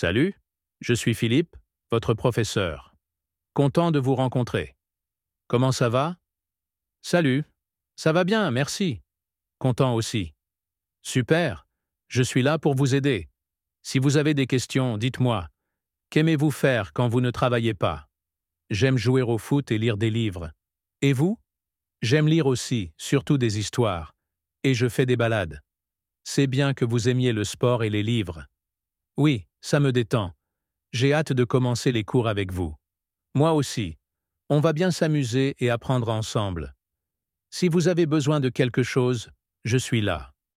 Salut, je suis Philippe, votre professeur. Content de vous rencontrer. Comment ça va? Salut, ça va bien, merci. Content aussi. Super, je suis là pour vous aider. Si vous avez des questions, dites-moi. Qu'aimez-vous faire quand vous ne travaillez pas? J'aime jouer au foot et lire des livres. Et vous? J'aime lire aussi, surtout des histoires. Et je fais des balades. C'est bien que vous aimiez le sport et les livres. Oui, ça me détend. J'ai hâte de commencer les cours avec vous. Moi aussi. On va bien s'amuser et apprendre ensemble. Si vous avez besoin de quelque chose, je suis là.